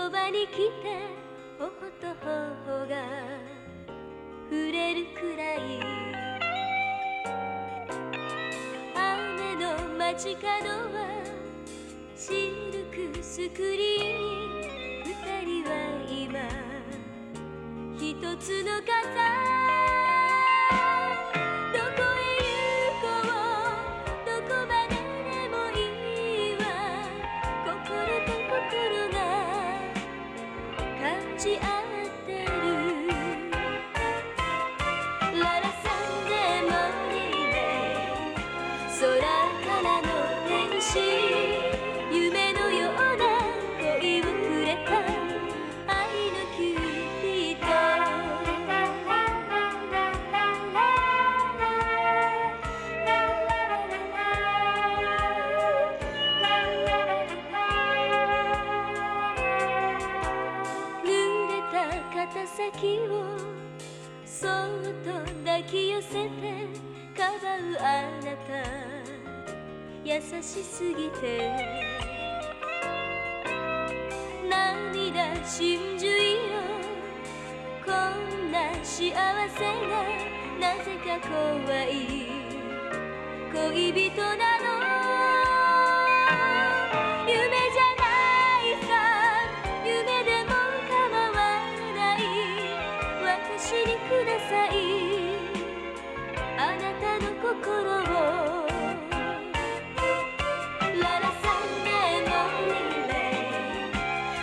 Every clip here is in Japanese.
そばに来て頬と頬が触れるくらい雨の街角はシルクスクリーン二人は今一つの傘 Chỉ 肩先をそっと抱き寄せてかばうあなた。優しすぎて。涙真珠色こんな幸せがなぜか怖い。恋人なの。さい。あなたの心を。ララサンデーのリレ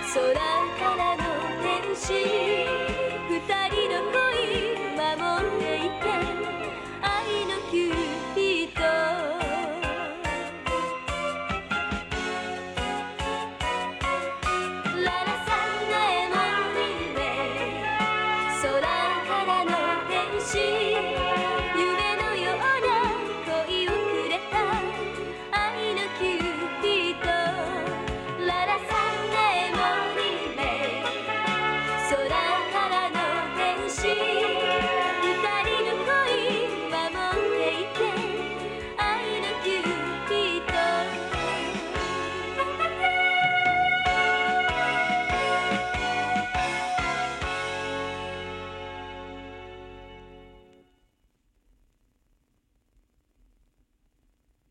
ー空からの天使。